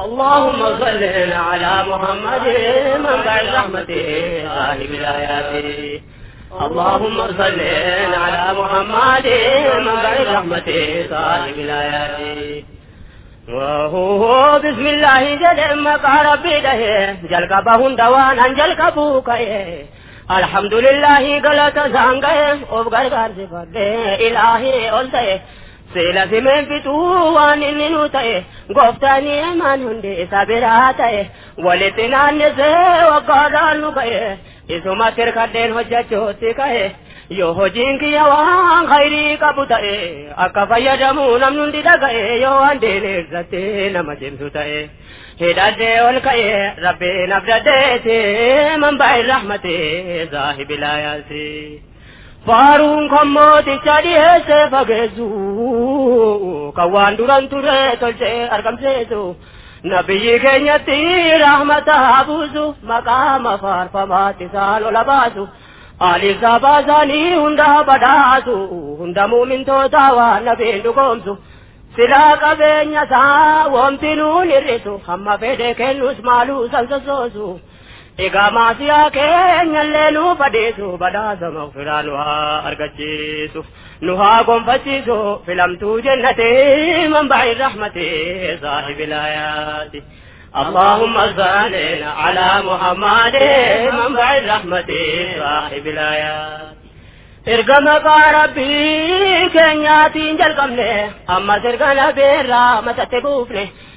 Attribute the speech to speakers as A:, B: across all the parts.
A: اللهم صل على محمد منبع الرحمة صاحب الآيات اللهم صل على محمد منبع الرحمة صاحب الآيات وهو بسم الله جل مقع ربي ده جل كبهن دوان انجل كبوك الحمد لله غلط زانگے اوب گرگار سے فدے الہی اولتے. سیلا سیمن فتو وان اننو تئے گفتانی امان ہندے اسا برا تئے ولی تنان وقادان نکئے اسو ما سر کردین حجت چوتی کئے یو ہو جن وان یوان خیری کبتئے اکا فیدمون امنون دیدہ گئے یو اندین عزتے نمجن ستئے ہدادے اول کئے ربی نبردے تے من بائی رحمتے زاہب لایاسی kan mooticha dhiyeesse fageessu kan waan duran ture tolchee argamseessu nabiyyi keenyatti rahmata buusu maqaama faarfamaatti isaan ola baasu aliisa baasanii hunda badhaasu hunda muumintoota waan nabiin dhugoomsu silaa qabeenya isaa womti nuun hir'isu hamma fedhe kennus maaluu san sossoosu. اگا ماسیا کے نلے نو پڑے سو بڑا زمو فرا نوہا ارگچی سو نوہا گم فچی سو فلم تو جنتے من بعی صاحب الآیات اللهم صل على محمد من بعی صاحب الآیات ارغم کا ربی کنیا تین جل کم نے اما سرگنا بے رحمت تبوف نے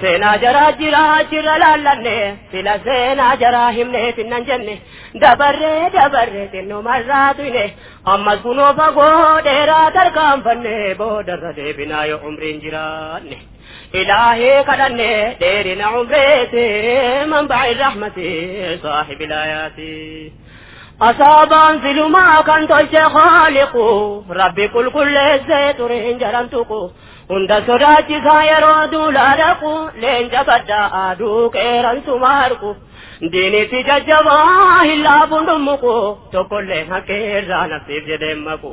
A: seenaa jaraa jira achirra laallanne fila seenaa jaraa himneef hinnan jenne dabarree dabarree xinnumarraa tuyne ammas kunoo fagoo dheeraa tarkaanfanne boodarra deebinaa yoo umriin jiraanne ilaahee kadhanne dheerina umreete manba'i rahmati saahibilaayaati asaabaan silumaa kan tolche khaaliqu rabbi qulqulleessee ture hin jaramtuqu hunda sodaachisaa yeroo duulaa dhaqu leenca baddaa aduu qeeransu marqu diinitti jajjabaa hin laafuun dhummuqu tokkollee haqeerraa nafsiif jedheen maqu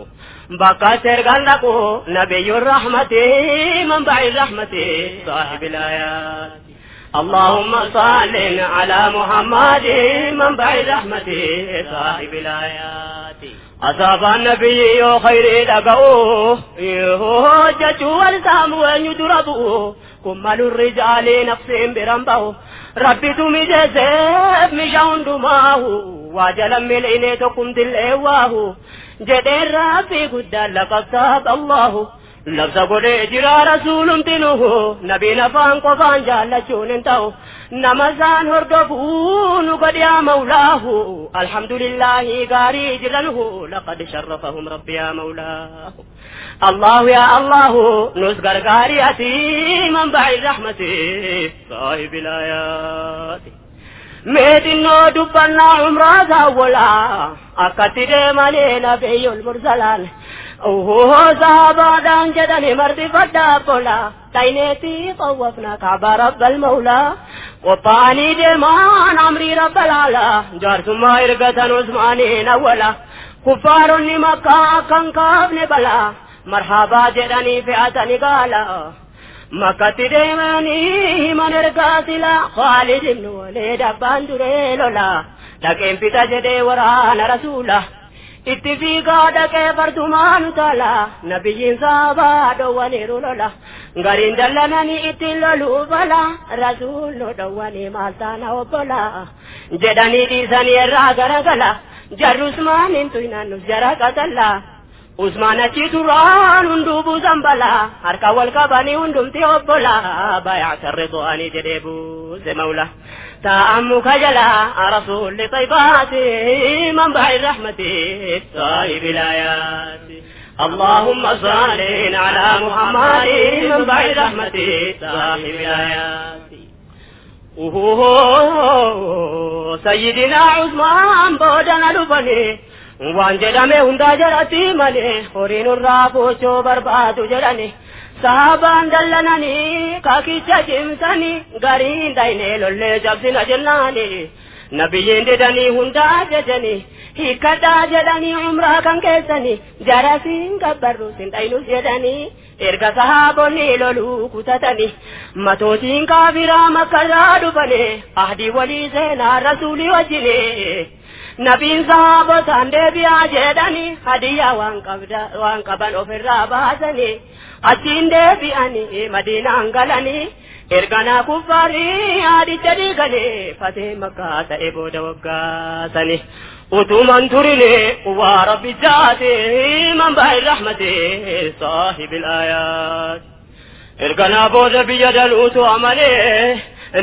A: bakka sergaan dhaqu nabiyyuun rahmatii manba'i rahmatii saahibilaayaati اللهم صل على محمد منبع الرحمة صاحب الآيات. أصاب النبي خير لقوه يهجج والسام وين يدربه. كمال الرجال نفس برنبه ربي تمي جسد مشاون دماه واجلا ملئني تقم دلواه جدير ربي قد لقد الله. Godhee jira rasuulum tinuhu nabiin afaan qofaan jaallachuun hin ta'u nama isaan hordofuu nu godhe yaa mawlaahu alhamdulillahi gaarii jiranuhu laqad sharrafahum rabbi yaa mawlaahu الله يا الله نسقر قارياتي منبع الرحمة صاحب الآيات ميدنو دبنا عمرا ولا أكتر مالي نبي المرسلان أوه زابادان جدني مرضي فدا بولا تاينيتي طوفنا كعبة رب المولى وطاني دمان عمري رب العلا جار ثم إرقة عثماني نولا. كفار مكة كان كابن بلا مرحبا جدني فئة قالا مكة ديماني من إرقاتلا خالد بن وليد أبان دريلولا لكن فتا جدي ورانا رسوله itti fiigaa dhaqee fartumaanu taala nabiyyiin saabaa dhowwaniiru lola gariin dallananii ittiin loluu bala rasuullu dhowwanii maal taana obbola jedhanii dhiisanii irraa garagala jarri usmaaniin tuynaannus jara qatalla usmaan achi turaan hunduu buusan bala harka wal qabanii hundumti obbola bayaata ridwaanii jedhee buuse mawla تأم كجلا رسول طيبات منبع الرحمة صاحب الآيات. اللهم صل على محمد منبع الرحمة صاحب الآيات. سيدنا عثمان بودنا لبني waan jedhame hundaa jalatti malee horiin irraa boochoo barbaadu jedhani sahabaan dallananii kakicha cimsanii gariin daynee lollee jabsina jennaani nabiyyiin didanii hundaa jajanii hiikkadhaa jedhanii umraa kan keessanii jarasiin gabbarru sin dhaynus jedhanii erga sahaabonni loluu kutatanii matootiin kaafiraa makkarraa dhufane ahdii walii seenaa rasuulii wajjine nabiin sahaabotaan deebi'aa jedhanii hadiyyaa waan qabda waan qaban ofirraa baasanii achiin deebi'anii madiinaan galanii erganaa kuffaarii haadicha dhiiganii fatee makkaa ta'e booda waggaasanii utuman turine waa rabbichaati man ba'i rahmate saahibil aayaat erganaa booda biyya daluutu amalee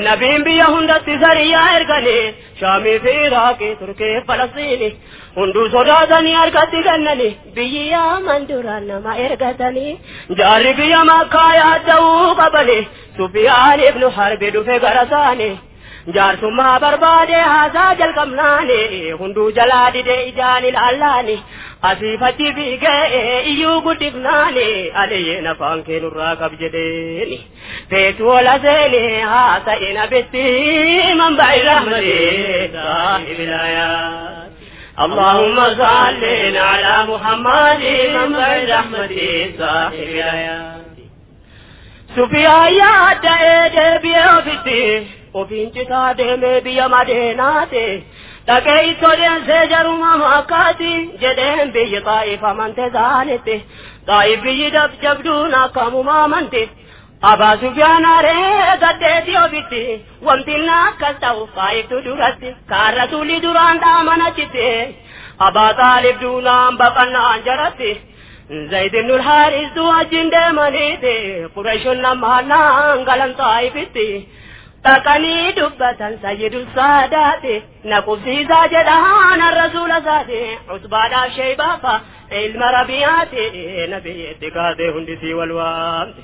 A: nabiin biyya hundatti sariyaa erganii shaamii fi iraaqii turkee falastiini hunduu sodaatanii harkatti kennanii biyyi yaaman duraan nama ergatanii jaarri biyya makkaa yaadda'uu qabanii sufiyaan ibnu harbi dhufe gara isaanii jaarsummaa barbaade haasaa jalqabnaani hunduu jalaa dide ijaan ilaallaani asiifatti fiigee iyyuu guddifnaani aliyyeen afaan keenurraa qab jedheeni feetu ola seeni haasa'ina bitti man ba'i rahmati saahibilayaa اللهم صل على محمد من رحمتي صاحب الآيات سفيا يا دايد بيوفتي وفين جتا دمي بيا مديناتي dhaqee ittooleen jaruma makkaati jedheen biyyi xaa'ifa amante zaanitti xaa'if biyyi dab jabduun akkamuma amante abaa sufyaanaaree gaddeeti ofitti wantin akkas ta'u xaa'iftu duratti kaan rasuulli duraan dhaamanachitte abaa xaalib duunaan baqannaan jaratti zaydin nul haaris wajjin deemaniiti qurayshun lamaannaan galan xaa'ifitti dhaqanii dubbatan sayyidu saadaati na qubsiisaa jedhaan rasuula isaati cusbaadhaaf sheeybaafa ilma rabiyaati nabiyyeetti kaatee hundisii wal waamte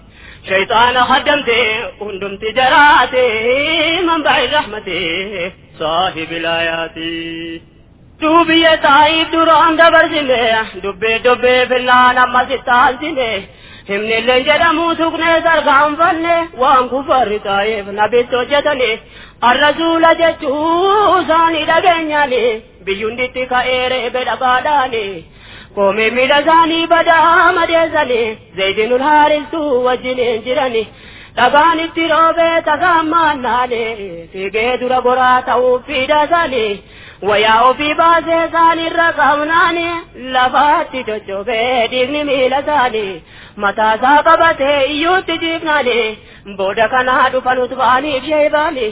A: شيطان هدمته وانتم تجراتي من بعد رحمتي صاحب الآيات ڈوبیے تائی دوران دبر جنے ڈبے ڈبے بلانا مزتال جنے ہمنے لنجرہ مو سکنے سرگام وننے وانگو فرطائے نبی تو جدنے الرسول جچو سانی لگنیانے بیونڈی تکا ایرے بیڑا بادانے miidha isaanii badaa madeessani zayidinul haaristuu wajjiniin jirani dhagaan itti roobee tasaammaannaani fiigee dura goraa ta'uuf fiida isaanii wayaa ofii baasee isaaniirra qabnaani lafaatti coccobee dhiigni miila isaanii mataasaa qabatee iyyuutti jiifnaani booda kanaa dhufanut ba'aniif sheebaani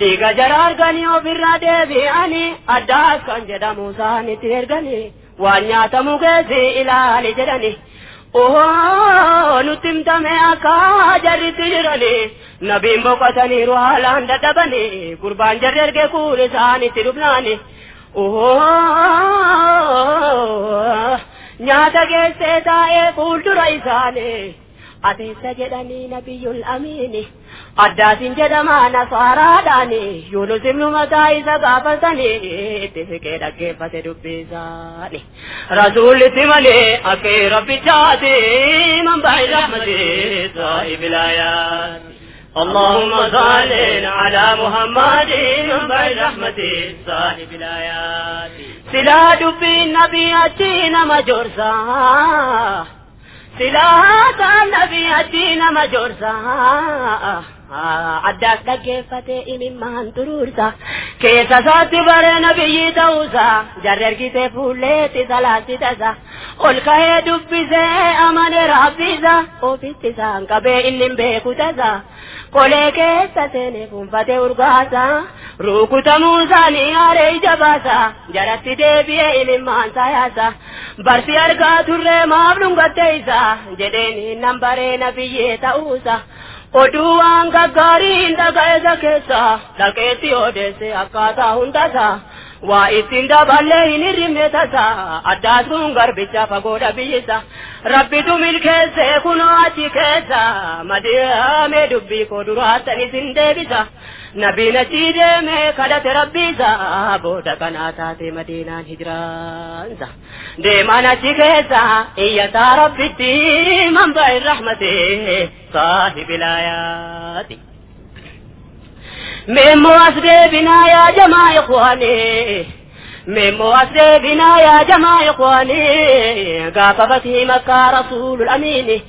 A: dhiiga jara arganii ofirraa deebi'anii addaas kan jedhamu isaanitti erganii waan nyaatamu keessi ilaali jedhani ohoo nutti himtame akka jarritti jirani nabiin boqotaniiru haalaan dadhabani gurbaan jarri erge kuun isaanitti dhufnaani ohoo nyaata geessee taa'ee fuuldura isaanii ateessa jedhanii nabiyyul amiini addaasin jedhamaa nasaaraadhaani yunus ibnu mataa isa gaafatanii itti siqee dhaggeeffate dubbisaani rasuulitti malee akkee rabbichaati man ba'i rahmati saahibilaayaati اللهم صل على محمد من بعد رحمته صاحب الآيات سلا دبي النبي أتينا مجرسا سلا النبي أتينا مجرسا addaas dhaggeeffate imimmaan turuursa keessa isaatti bare nabiyyi ta'uusa jarri ergite fuulleetti salaasitasa ol ka'ee dubbisee amane rabbisa ofitti isaan qabee inni beeku tasa qolee keessa seene fuunfate urgaasa rukutamuu isaanii haaree ija baasa jaratti deebi'ee imimmaan sayaasa barsi argaa turree maaf dhungatte isa jedheen nan baree nabiyyee ta'uusa. Oduu waan gaggaariin dhaga'eessa keessa dhaqeetti odeesse akkaataa hundasa waa ittiin daballee hin hirribne tasa addaasuun garbicha fagoodha biyyisa rabbitu milkeesse kunoo achi keessa madiramee dubbii koo duraattan isin deebisa نبينا تيدمي كدت ربي زا بودا كنا تاتي مدينة هجران زا ديمانا تيكيزا إيا ربي تي منبع الرحمة صاحب الآيات ميمو أسدبنا يا جماعة إخواني ميمو أسدبنا يا جماعة إخواني قافبته مكة رسول الأمين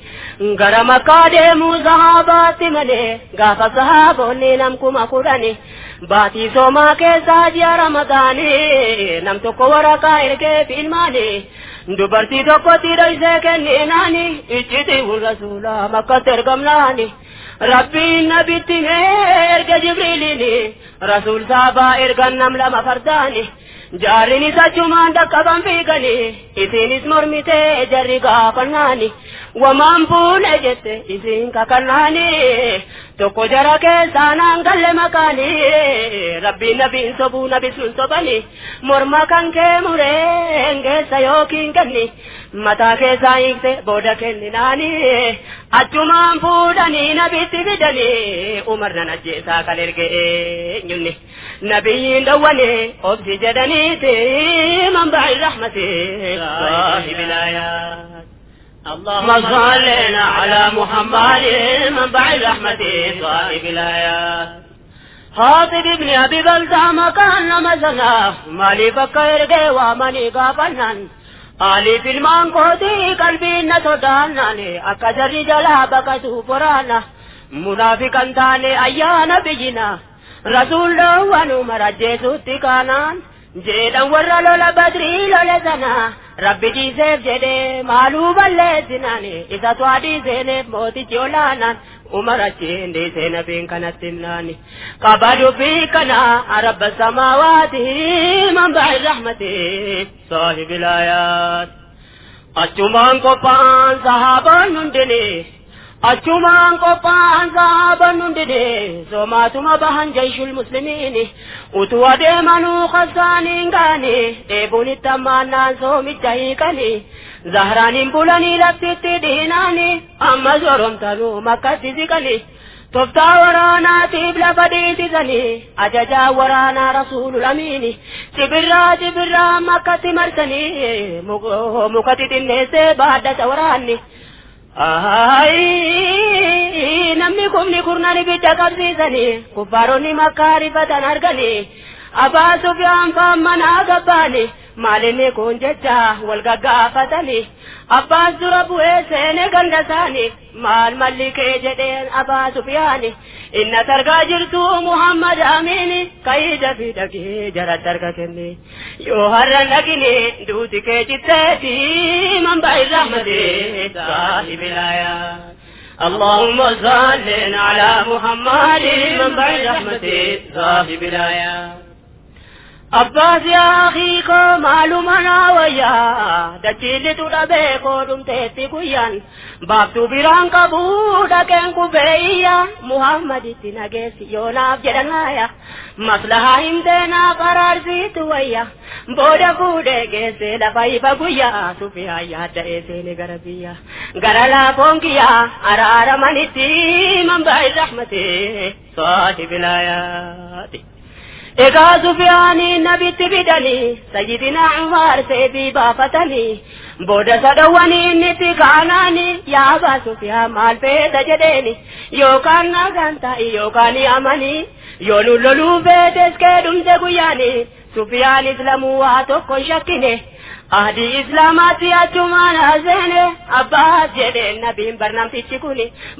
A: gara makkaa deemuu sahabaatti malee gaafa sahaabonni namkuma kudhani baatii soomaa keessaa ji'a ramadaanii nam tokko waraqaa ergeef ilmaanii dubartii tokkotti dhoysee kenninaani iccitiiwun rasuulaa makkatti ergamnaani rabbiin nabitti erga jibriiliini rasuul saabaa ergan nam lama fardaani jaarrinis achumaan dhaqqaban fiiganii isiinis mormitee jarri gaafannaani wamaan fuune jette isiin kakannaani tokko jara keessaa naan galle makaanii rabbiin nabiin sobuu nabi sun sobani morma kan kee mureen geessa yookiin kenni mataa keessaa hiikte booda kenninaani achumaan fuudhanii nabitti fidanii umar nan ajjeesaa kan erge eenyunni nabiyyiin dhowwane obsi jedhaniiti man ba'i rahmati saahibil aayaat اللهم صل على محمد من بعد رحمته صاحب الآيات خاطب ابن أبي بلتام كان مثلا مالي فكر ومني قابلنا قالي في المان قوتي قلبي نتودانني أكثر جلا بكتو فرانا منافقا تاني أيانا بجنا رسول الله ونمر جيسو تكانان jedhan warra lola badrii lole sana rabbi dhiiseef jedhe maaluu balleessinaan isatu adiiseeneef mootichi olaanaan umar achiin dhiisee nabiin kanatti himnaani qaba dubbii kana rabba samaawaati man ba'i rahmati saahibil aayaat achumaan qophaan sahaabaan hundini achumaan qophaan sahaabaan hundini somaatuma bahan jayshul muslimiini utuu adeemanuu qabsaaniin gaani dheebuun itti ammaannaan soomicha hiikani zahraaniin bulanii laftitti dhiinaani ammas oromtanuu makkatti siqani toftaa waraanaatiif lafa dhiisisanii ajajaa waraanaa rasuulul amiini cibirraa cibirraa makkatti marsanii mukatti xinneessee baaddata waraanni namni kumni kurnan ibidda qabsiisanii kuffaaronni makkaa rifatan arganii abaa sufyaan faan manaa gabbaani maalinni kun jecha wal gaggaafatanii abbaas dura bu'ee seene ganda isaanii maal malli kee jedheen abaa sufyaani inna targaa jirtu muhammad amiini kayida fi dhagee jaratti arga kenne yoo har'an dhagine duuti kee citteeti man ba'i rahmate saahibil aayaat اللهم صل على محمد من بعد رحمته صاحب الآيات عباس يا أخي كم علمنا ويا دجيل تودا بيكو دم تيتي كويان بابتو بيران كبودا كن كوبيا محمد تنجس يونا بجرنايا مسلحة همدنا قرار زيت ويا بودا بودا جيسي لفاي بقويا سوفيا يا تيسي لغربيا غرالا بونكيا أرارا منتي من بعد رحمتي صاحب الآيات Egaa Sufiyaanii nabitti fidanii sayyidina Umar seebii baafatanii booda sadawwanii inni kaanaanii yaabaa Sufiyaan maal feeta jedheeni yookaan nagaan ta'i yookaan amanii yoo nu loluu feetes kee dhumte guyyaanii Sufiyaanis lamuu waa tokko shakkine آدیساتی اچھوانے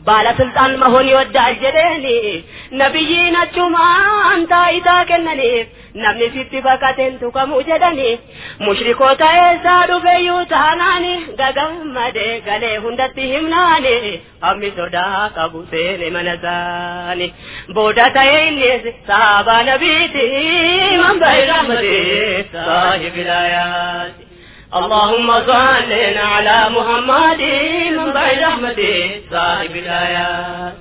A: بالا سلطان مہونی نبی نچوان تاجرانی مشری کو من بوڈا دے نئے اللهم صل على محمد من بعد رحمته صاحب الآيات.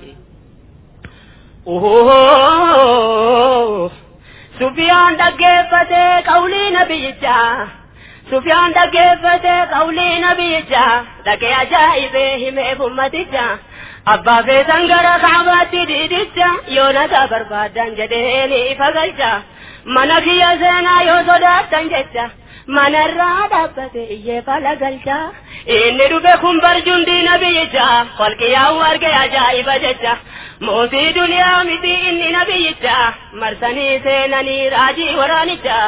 A: سفيان دقيفته قولي نبيجا؟ سفيان دقيفة قولي نبيجا؟ لك أجائبه همي بمتجا. أبا في سنقر كعباتي ديدجا يونا بربادا جديني فقلجا من في يزينا يوصداتا ججا dhaabbate iyyee fala galcha inni dhufe kun barjundi nabiyyicha kolqiyaa'u arge ajaa'iba jecha mootii duniyaa miti inni nabiyyicha marsanii seenanii raajii waraanicha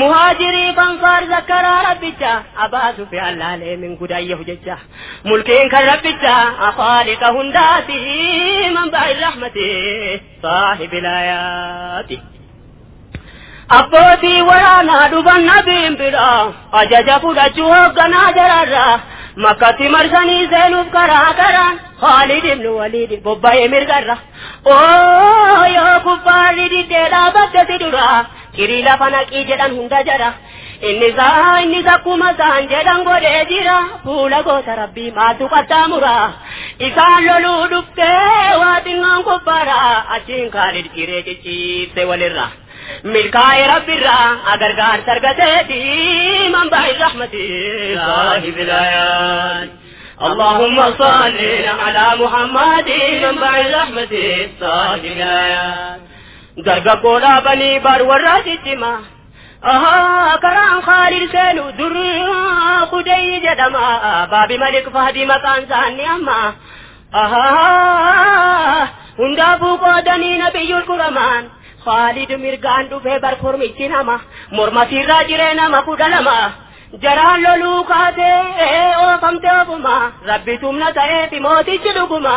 A: muhaajirii fanfaar zakkaraa rabbicha abaasu fi allaalee min gudayyahu jecha mulkiin kan rabbicha afaaliqa hundaati man ba'i rahmati saahibilaayaati abbootii waraanaa dhuban nabiin bira ajaja fudhachuu hoogganaa jararraa makkatti marsanii seenuuf karaa karaan Khaalid ibn Waliid bobba'ee mirgarra oo yoo kuffaarri diddee dhaabatteti dura kirii lafa naqii jedhan hunda jara inni isaa inni akkuma isaan jedhan godhee jira fuula goota rabbii maatu qaxxaamura isaan loluu dhuftee waa xinnoon kuffaara achiin Khaalid ciree cicciibse walirra. ملكاي رب الرا أقرقار ترقتي من بعد رحمتي صاحب الآيات. اللهم صل على محمد من بعد رحمتي صاحب الآيات. درقا قولا بني بر وراتي أها كرام خالد سيلو در خدي جدما بابي ملك فهدي مكان ساني أما أها هندابو قودني نبي القرمان خالد mirgaan dhufee bar kormichi nama mormatiirraa jiree nama kudha lama jaraan loluu kaatee oofamte ofuma rabbi tumna ta'eefi mootichi dhuguma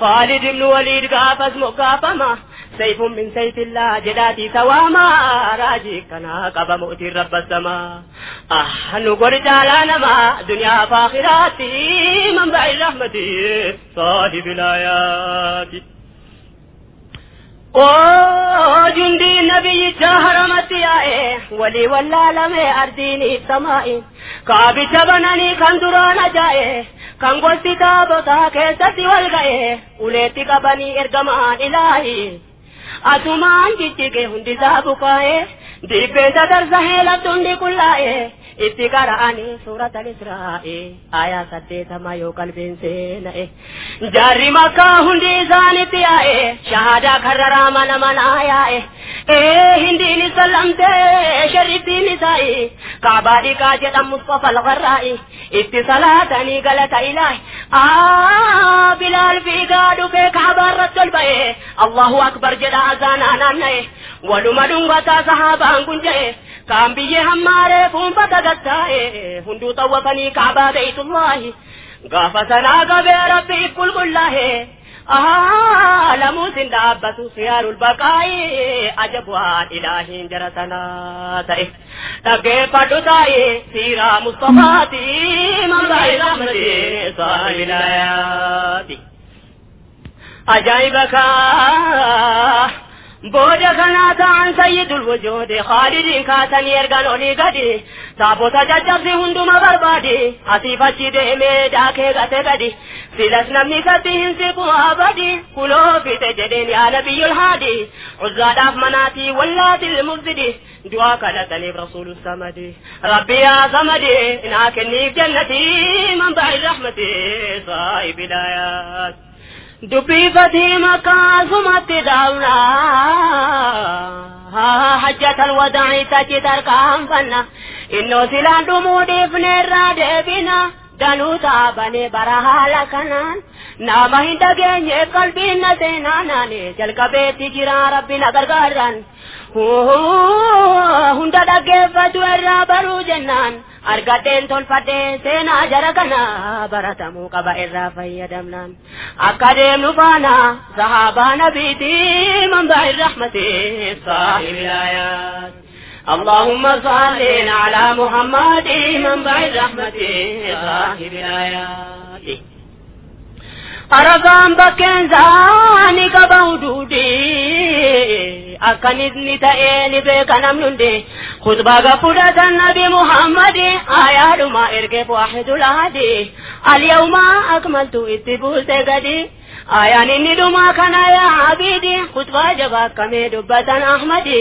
A: خالد ibnu waliid gaafas moggaafama sayfun min sayfillaa jedhaatii sawaama raajii kanaa qaba mootiin rabbasama او جندی نبی چا حرمتی آئے، ولی والعالم اردینی سمائی۔ کابی چبننی کندرانا جائے، کنگول تتاب تاکے ستی والگئے اولیتی کبنی ارگمان الہی۔ اتمان جتی کے ہندی زابکائے دیپے زدر زہیلت تندی کلائے۔ اتقار آنی الاسرائی آیا ستے تمایو قلبین سین جاری مکہ ہندی زانتی آئے شہادہ کھر رامن من آیا اے اے ہندی نسلم تے شریفی نسائی کعباری کا جدم مصطفى الغرائی اتصالاتنی غلط الہی آ بلال فی گاڑو بے کعبار رسول بے اللہ اکبر جدا آزان آنان اے ولو مدنگتا صحابہ انگن جے کام بھی یہ ہمارے خون پہ دگتا ہے ہندو تو فنی کعبہ بیت اللہ گافا سنا گوے ربی کل گلہ ہے۔ عالم زندہ بس خیار البقائے عجب وان الہی جرسنا تئے۔ تگے پڑو دائے سیرہ مصطفیٰ kanaa ta'an sayyidul wujuudi khaalidiin kaasanii ergan olii gadi taabota caccabsi hunduma barbaade asiif achi deemee daakee gate gadi silas namni isatti hin siqu abadi kuloo fite jedheen yaa nabiyyul haadi uzzaadhaaf manaatii wallaatil mufsidi du'aa kadhataniif rasuulu samadi rabbi yaa samadi naa kenniif jannatii man ba'i ڈبی بدھی مکان سمت داؤنا ہاں، ہاں، حجت الوداعی تچی در کام بنا۔ انو سلان دمو دیفن را دیبینا دنو تابن براہ لکنان نامہ دگے یہ قلبی نسینانانے چل کبیتی جران ربی نگر گردن۔ Hunda dhaggeeffatu irraa baruu jennaan argadheen tolfadhee seenaa jara kana baratamuu qaba irraa fayyadamnaan akka deemnu faana sahaabaa nabiiti man ba'i rahmati saahibi اللهم صل على محمد منبع الرحمة صاحب الآيات arabaan bakkeen zaani qaba huduudi akkanisni ta'ee ni beeka namni hundi khutbaa gafudhatan nabi muhammadi ayaadhuma ergeef waahidul ahadi alyawma akmaltu itti buuse gadi ayaan inni dhumaa kana yaa abidi khutbaa jabaa akkamee dubbatan ahmadi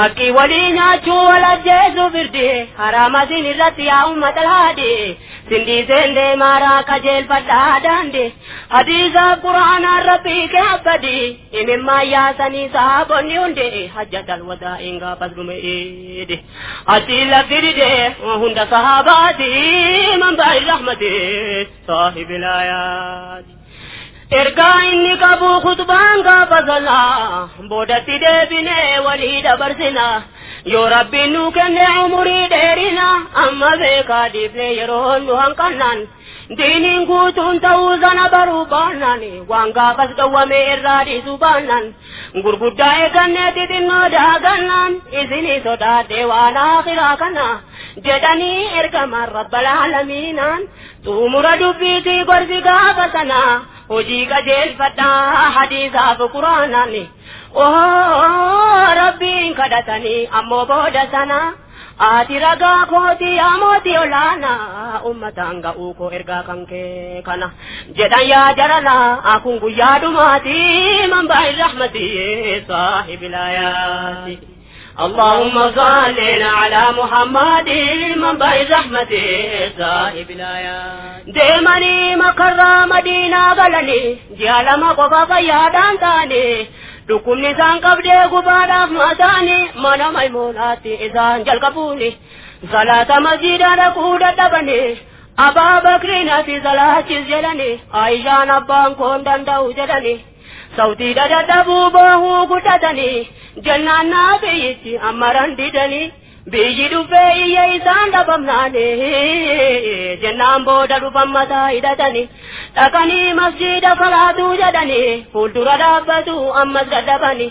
A: haqqii walii nyaachuu wal ajjeesuu firdi haraama sin irratti yaa ummata laadi sindiiseen deemaaraa qajeelfadhaa daandi hadiisa quraanaan rabbii kee abbadi imimmaa yaasanii sahabonni hunde hajjatal wadaa'iin gaafas dhumeedi achi laffiride hunda sahabaati man ba'i rahmati saahibil ayaati ergaa inni qabu khutbaan gaafa salaa boodatti deebinee walii dabarsina yoo rabbiin nu kenne umurii dheerina amma beekaa dhiifne yeroo nu hanqannan diiniin guutuun ta'uu sana baruu baannan waan gaafas dhowwame irraa dhiisuu baannan gurguddaa eegannee xixinnoo daagannan isinii sodaadhe waan akhiraa kana jedhanii ergamaan rabbal aalamiinaan xumura dubbiitii gorsi gaafa sanaa hojii qajeelfadhaa hadiisaaf quraanaan oo rabbiin kadhatanii ammoo booda sana ati ragaa kooti yaa mootii olaanaa ummataan ga'uu koo ergaa kan kana jedhan yaa jarana akun guyyaa dhumaati man ba'i rahmati saahibil ayaati اللهم صل على محمد من بعد رحمته صاحب الآيات ديمني مكرا مدينة غلني جالما قفا فيادان تاني dhukkubni isaan qabdee gubaadhaaf mataani mana maymuunaatti isaan jalqabuuni salaata masjiida dhaquu dadhabani abaa bakriinaati salaachis jedhani aayishaan abbaan koon danda'u jedhani sautii dadhabuu boohuu guddatanii jannaannaa biyyitti amma didanii biyyi dhufee iyya isaan dhabamnaane jennaan booda dhufan mataa hidhatanii dhaqanii masjiida salaatuu jedhanii fuuldura dhaabbatu ammas dadhabanii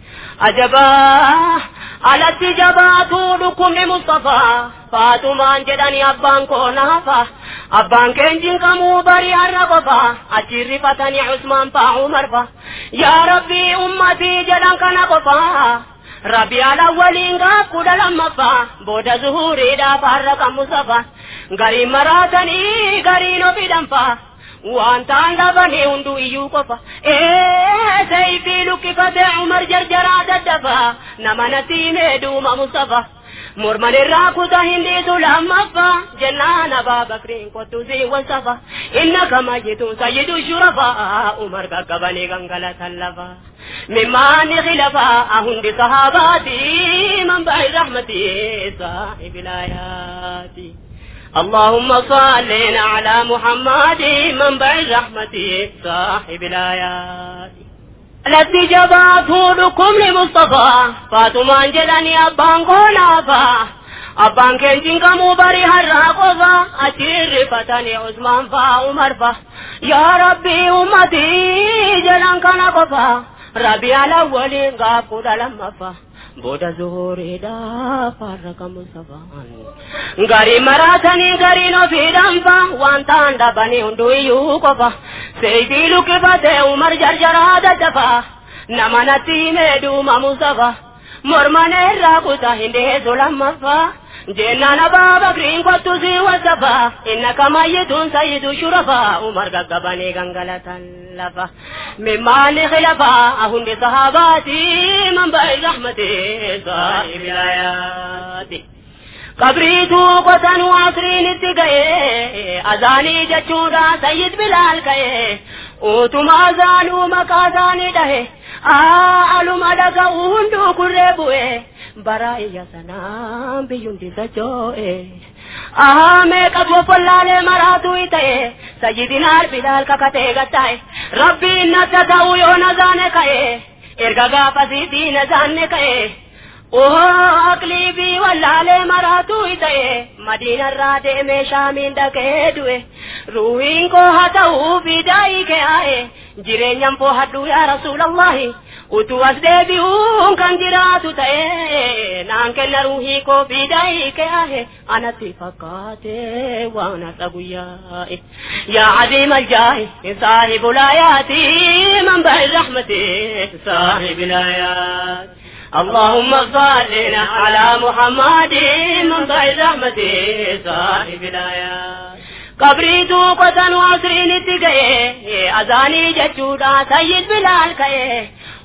A: ajabaa alatti jabaatu dhukkubni mustafaa faatumaan jedhani abbaan koo naafa abbaan keenjin kamuu barii har'a qofa achi rifatanii usmaan faa umarfa yaa rabbii ummatii jedhan kana qofa rabbi ala waliin gaaf kudha lammaffaa booda zuhuriidhaaf har'a kan musafa gariin maraatanii gariin ofii dhabanii hunduu iyyuu qofa ee sayfii lukkifate umar jarjaraa daddafa nama natti himee duuma mustafa morman irraa kuta hindiitu lammaffaa jennaan abaa bakriin kottu siiwwan safa inna kamayyituun sayyidu shurafaa umar gaggabanii gangalatan lafa mimmaani khilafaa hundi sahabaati man ba'i rahmati saahibilaayaati اللهم صل على محمد منبع الرحمة صاحب الآيات. التي جباته لمصطفى فاطمة جلني أبان قنافا أبان كنتين كمو بري هراقفا أتير فتني عثمان فا عمر فا يا ربي أمتي جلن كان قفا. ربي على ولي غافو لما فا booda zuhuriidhaaf farraqamu sabaan garii maraatanii gariin ofiidhaan fa wanta handhabanii hunduu iyyuu qofa seeytii luqqifatee umar jarjaraa dadhafa nama natti himee duumamu saba mormaneerraa kutaa hin dhiheessu lammaffaa. جينا نبا بكرين قد تزي وزفا إنك ميت سيد شرفا، عمر قبني قنقلة لفا مما مال خلفا أهم بصحاباتي من بعد رحمتي صاحب الآيات قبری تو قطن آخری نت گئے ازانی جچورا سید بلال گئے او تم آزانو مکازانی ڈہے آلو مدگا اونڈو کرے بوئے۔ برائے یسنا بیوندی سچوئے آمے کبو پلانے مرا دوئی تے سجیدین ہر بلال کا کتے گتائے ربی نتا دوئیو نزانے کئے ارگا گا پسیدی نزانے کئے اوہ اکلی بھی والے مرا دوئی تے مدینہ راتے میں شامین دکے دوئے روئین کو ہتاو بیدائی کے آئے جرے نیم پو ہڈو یا رسول اللہ نام کے لرو ہی کو بدائی کیا ہے انتی پکا دے نبویا میا ساری بلایا تھی ممبئی رحمد سارے بلایا اب محمد والے اللهم ممبئی على محمد سارے بلایا کبری تو نت گئے یہ اذان جی چوڑا تھا یہ بلال گئے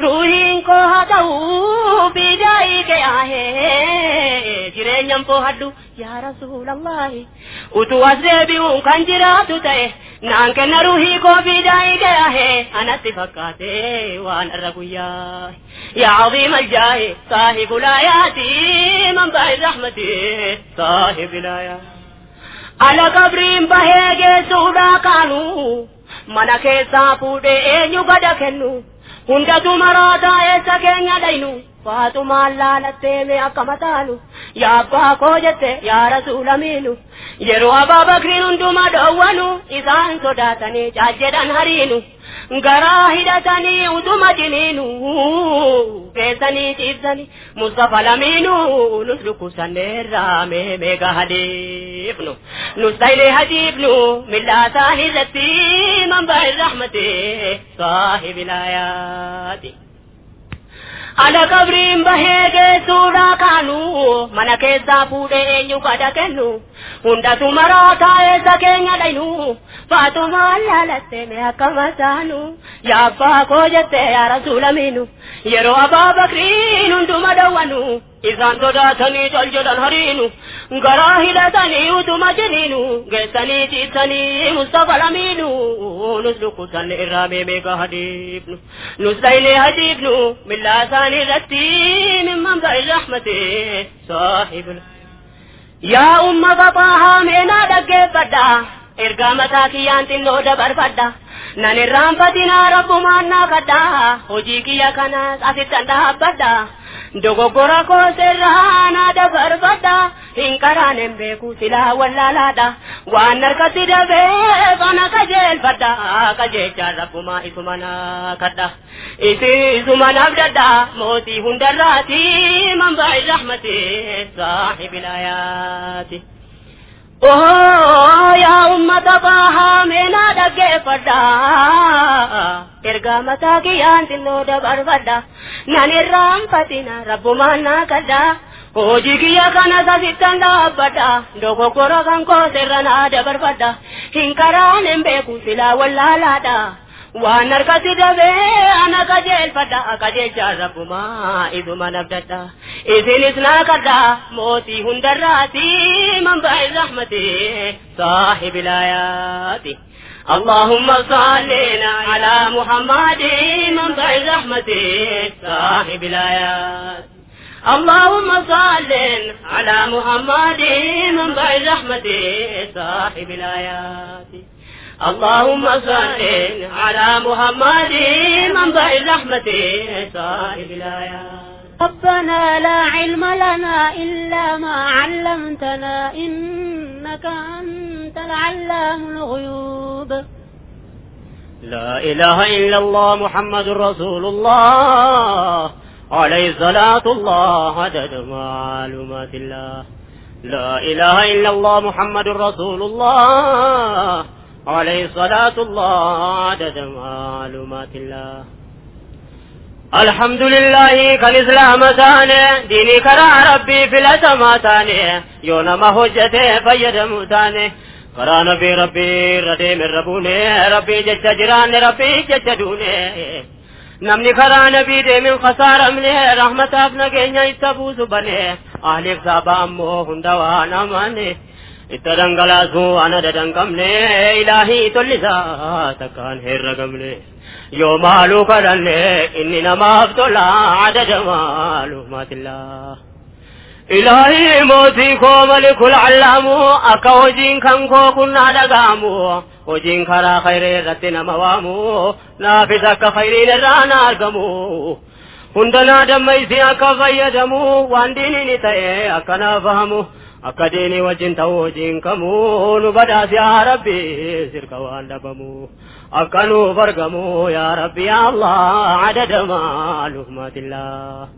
A: روحی کو ہدو بھی جائی گیا ہے جرے نم کو ہڈو یا رسول اللہ۔ اتو ازرے بھی ہوں کنجرا تے نان کے نہ کو بھی جائی گیا ہے انت فکاتے وان رغیا يا عظيم الجاه صاحب الآيات من بعد رحمته صاحب الآيات على قبرين بهيجي سودا كانوا منا كيسا فودي اينيو قد كنو hundatu maraataa eessa keenya dhaynu faatumaan laalattee mee akka mataalu yaa abbaa koo jette yaa rasuulamiinu yeroo abaa bakriin hunduma dhoowwanu isaan sodaatanii caajjedhan hariinu گهر ان ڪيساني چيسي مون صفو نس ل ڪجهه رام ميگهه هي نسي هيب ناني سواهي ولايا منبع الرحمة صاحب الآيات على قبر بهيج سورا كانوا من كيسا فودي أنيو قد كنو hundatu maraataa eessa keenya dhaynu faatumaan laalatte mee akka mataanu yaa abbaa koo jette yaa rasuulamiinu yeroo abaa bakriin hunduma dhowwanu isaan sodaatanii tol jedhan hariinu garaa hidhatanii utuma jiniinu geessanii ciibsanii mustafa lamiinu nus dhukkubsanne irraa meemeeqa hadiifnu nus dhaynee hadiifnu millaa isaanii irratti mimman ba'i rahmate saahibna yaa ummata xaahaa meenaa dhaggeeffadha ergaa mataa kiyyaan xinnoo dabarfadha nan irraanfatinaa rabbumaan naa kadha hojii kiyya kanaas asittan dhaabbadha dogoggora koo sirraa naa dabarfadha hin karaan hin beeku silaa wallaalaadha waan harkatti dabee kana qajeelfadha qajeelchaan rabbumaa isuma naa kadha isi isuma nabdadha mootii hundarraati manba'i rahmati saahibil ayaati Oh, yaa ummata baahaa meenaa dhaggeeffadha. Ergaa mataa kiyyaan xinnoo dabarfadha. Nan irraanfatina rabbumaan naa kadha. Hojii kiyya kana sasittan dhaabbadha. Dogoggora kan koo sirra naa dabarfadha. Hin karaan hin beeku silaa wallaalaadha. Waan harkatti dabee ana qajeelfadha qajeelchaa rabbumaa isuma nabdadha isinis naa kadha mootii hundarraati manba'i rahmati saahibil ayaati اللهم صل على محمد منبع الرحمة صاحب الآيات اللهم صل على محمد منبع الرحمة صاحب الآيات اللهم صل على محمد منبع الرحمة صاحب الآيات.
B: ربنا لا علم لنا إلا ما علمتنا إنك أنت العلام الغيوب.
A: لا إله إلا الله محمد رسول الله. عليه الصلاة الله عدد معلومات الله. لا إله إلا الله محمد رسول الله. عليه صلاة الله عدد معلومات الله. الحمد للہ کل ثاني، ديني دینی کرا في الأسماء ثاني تانے یونم حجتے فید موتانے کرا نبی ربی ردی من ربوني، ربي جچ جران ربي جچ دوني. نمني کرا نبی دي من خسار أمني رحمة اپنا گینیا يتبوز بني. اہلی صحابہ أمو ہندوانا مانے itti dhangalaasu ana dadanqabne ilaahii tollisaa takkaan herragamne yoo maaluu kadhanne inni namaaf tola adada maalumaatillah إلهي موتي كو ملك العلام أكا وجين كان كو كنا دقامو وجين كرا خير رتنا موامو نافذ خيرين الرانا أرقمو dammaysi akka fayyadamu waan diiniin ta'e akkana fahamu akka diinii wajjin ta'u wajjin kamuu nu badhaasi yaa rabbi sirka waan dhabamu akka nuuf argamu yaa rabbi yaa allah adada maalumatillah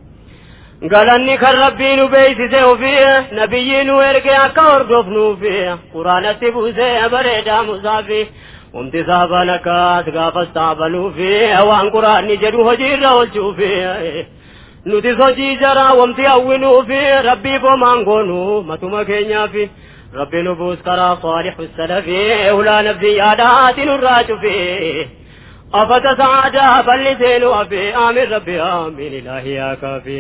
A: galanni kan rabbii nu beeksise ofii nabiyyi nu erge akka hordofnuufi quraanatti buusee bareedaa musaafi Umti saafaan akkas gaafas taabaluufi waan quraanni jedhu hojiirra oolchuufi nutis hojii jaraa wamti hawwinuufi rabbii boomaan goonu matuma keenyaafi rabbi nu buus karaa saalixu salafi ulaa nabsi yaadaati nurraa cufi afata sa'aadaa bal'iseenu afi aamin rabbi aamin ilaahi yaa kaafi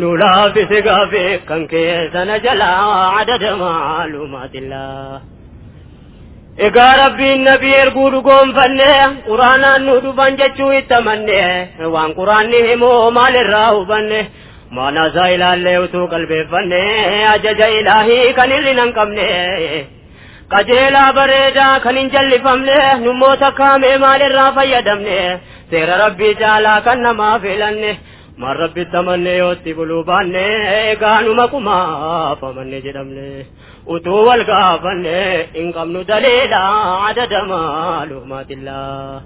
A: nu laaffise gaafi kan keessana jalaa adada maalumaatillaa. Egaa rabbiin nabii erguu dhugoonfanne quraanaan nu dhufan jechuu itti amanne waan quraanni himu maalirraa hubanne maanaasaa ilaallee utuu qalbeeffanne ajaja ilaahii kan hirrina hin qabne qajeelaa bareedaa kan hin jallifamne nummoota kaamee maalirraa fayyadamne seera rabbii caalaa kan namaa filanne maan rabbitti amanne yootti buluu baanne egaa numa kumaaf jedhamne. Utuu wal gaafanne hin qabnu daliila adada maalumaatillaa.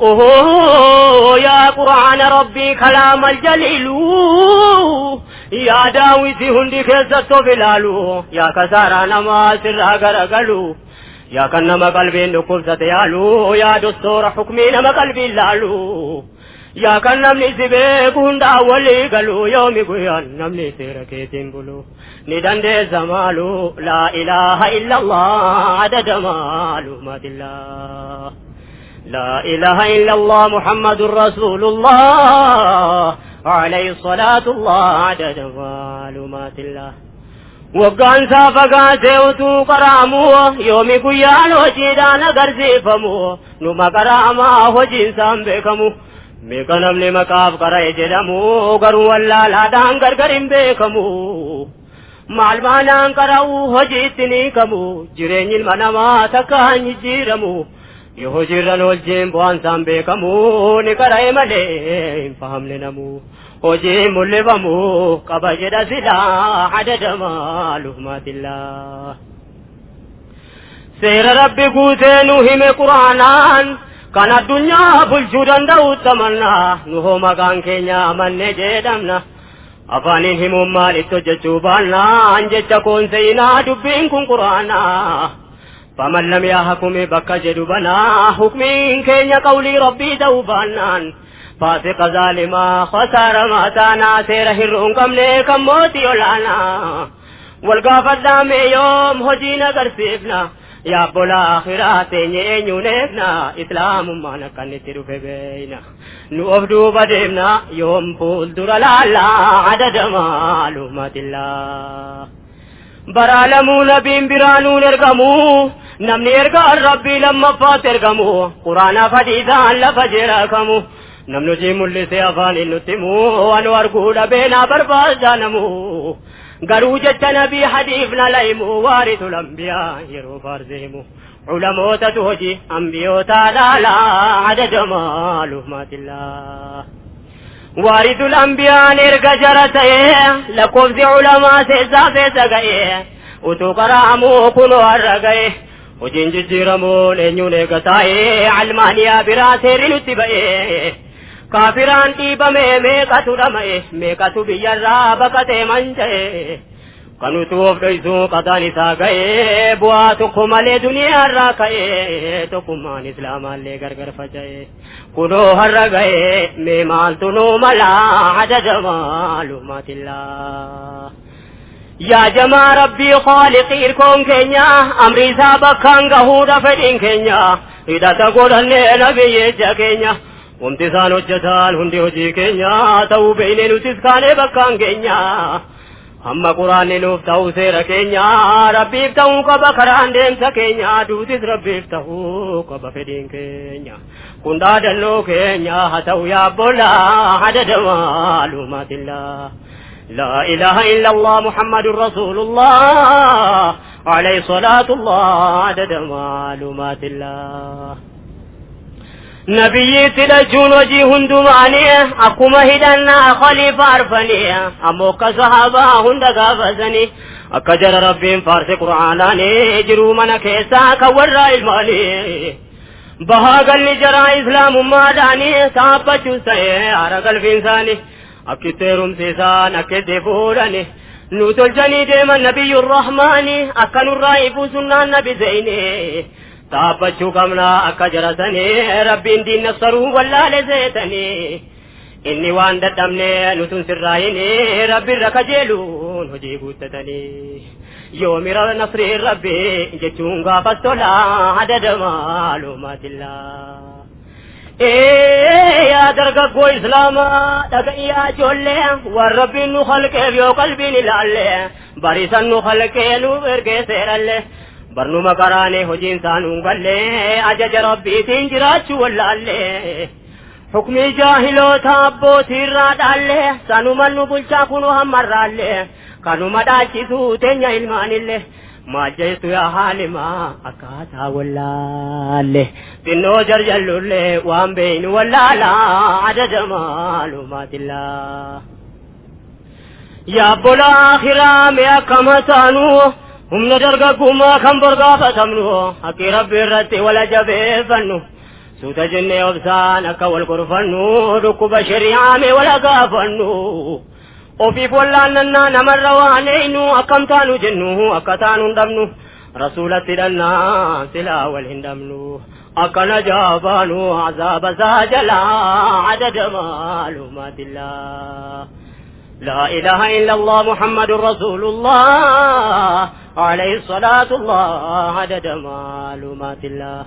A: أوه يا قرآن ربي كلام الجليل يا داوي هندي كيسة بلالو يا كسارا نما سرها غرغلو يا كنما قلبي نكوب يالو يا دستور حكمي نما قلبي لالو yaa kan namni si beeku hundaa walii galu yoomi guyyaan namni seera dandeessa maalu laa ilaaha illallah adada maalumatillah لا إله إلا الله محمد رسول الله عليه الصلاة الله عدد معلومات الله waggaan isaa fagaatee utuu qaraamu yoomi guyyaan hojiidhaan agarsiifamu numa qaraamaa hojiinsaan beekamu meeqa namni maqaaf qara'e jedhamu garuu wallaalaadhaan gargar hin beekamu qara'u hojiitti ni kamu jireenyi ilma namaa takka hin jijjiiramu yoo hojiirran wajjin bu'aansaan beekamu ni qara'e malee hin fahamne namu hojii mul'ifamu qaba jedha silaa adada maalumaatillaa seera rabbi guutee nu hime quraanaan kan addunyaa bulchuu danda'u tamannaa nu hoo maqaan keenya amanne jedhamna afaaniin himuun maalitti hojjechuu baannaan jecha koon seenaa dubbiin kun quraanaa faman lam yahkumi bakka jedhu banaa hukmiin keenya qawlii rabbii ta'uu baannaan faasiqa zaalimaa khasaara maataanaa seera hir'uun qabne kan mootii olaanaa wal gaafadhaame yoom hojiin agarsiifna yaabbola akhiraa teenye eenyuuneefna islaamummaan akkan itti dhufe beeyna nu of duuba deemna yoom fuuldura laallaa adada maalumaatillaa baraalamuu nabiin biraanuun ergamu namni ergaan rabbii lammaffaatti ergamu quraanaaf hadiisaan lafa jeerakamu namni hojii mul'isee afaaniin nutti himu waan arguu dhabeenaa barbaadaanamu garuu jecha nabii hadiif na laimu waaritu lambiyaa yeroo faarseemu ulamootatu hojii ambiyoota laalaa adada maalumaatillaa waaridul ambiyaan erga jara ta'ee lakkoofsi ulamaa seessaa keessa ga'ee utuu qara'amuu kunoo har'a ga'e hojiin jijjiiramuun eenyuun eega taa'ee کافران دیبمے میں کتو رمئے میں کتو بیرا بکتے منجے کنو توف گئیزو قدانی سا گئے، بوا تو کمالے دنیا را کئے، تو کمان اسلام لے گر گر فجئے کنو ہر گئے، میں مال تنو ملا عجد معلومات اللہ۔ یا جما ربی خالقیر کون کینیا امری صاحب کھنگہو دفدین کینیا ادھا تگو دھنے نبی جکینیا isaan hojjetan hundi hojii keenya ta'uu beeyne nutis kaanee bakkaan keenya amma quraanni nuuf ta'uu seera keenya rabbiif ta'uu qaba karaan deemsa keenya duutis rabbiif ta'uu qaba fedhiin keenya kun dhaadannoo keenya haa ta'u yaabbolla adada maalumaatillaa لا إله إلا الله محمد رسول الله عليه صلاة الله عدد معلومات الله نبي تلجون وجي هندماني أكما هدنا خليفة عرفني أموك صحابة هند غافزني. أكجر ربين فارس قرآناني جرو من كيسا كورا علماني بها قل جرى إسلام ما داني تابچو سي عرقل فينساني أكتيرم سيسان أكتي فوراني نوتل جني ديما نبي الرحمن أكن الرائب سنان نبي زيني. Taabbachuu qabna akka jaratanii rabbiin diinna saruu wallaale seetanii inni waan dadhabne nutun sirraayini rabbiirra kajeeluun hojii guuttatanii yoomira nasrii rabbi jechuun gaafas tola dargaggoo islaamaa dhaga'iyaa ijoollee waan rabbiin nu halqeef yoo qalbiin ilaalle barisan nu halqee nu ergee seeralle barnuma qaraane hojiin saanuun gallee ajaja rabbiitiin jiraachuu wallaallee hukmii jaahiloota abbootiirraa dhaalle sanuman nu bulchaa kunu hammarraallee kanuma dhaalchisuu teenya ilmaanillee maajjeetu yaa haalimaa akkaataa wallaalle xinnoo jarjallullee waan beeynu wallaalaa adada maalumaatillaa yaabbola akhiraa mee akkama taanuu humna dargaggummaa kan borgaafatamnu haqqi rabbi irratti wala jabeeffannu suuta jennee obsaan akka wal gorfannu dhukkuba shari'aa mee wala gaafannu ofiif wallaannannaa namarra waan eeynu akkam taanu jennu akka taanu hin dhabnu rasuulatti hidhannaa silaa wal hin dhabnu akkana jaabaanu azaaba isaa jalaa adada maalumaatillaa لا إله إلا الله محمد رسول الله عليه الصلاة الله عدد معلومات الله.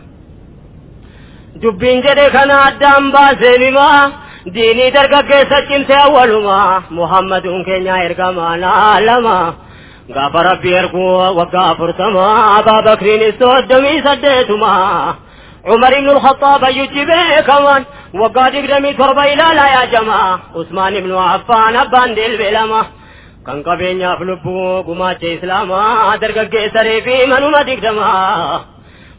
A: دبين جدي كان أدام باسم ما ديني درقا كيسا كمسي أول ما محمد كينيا إرقا ما نعلم غافر بيرقو وغافر سما أبا بكرين سودمي سدتما عمر بن الخطاب يجيبه كمان وقاد قدمي تربة إلى لا يا جماعة. عثمان بن عفان أبان دل بلما كان قبينيا فلبو قمات إسلاما. درقا قيسري في منوما دقدما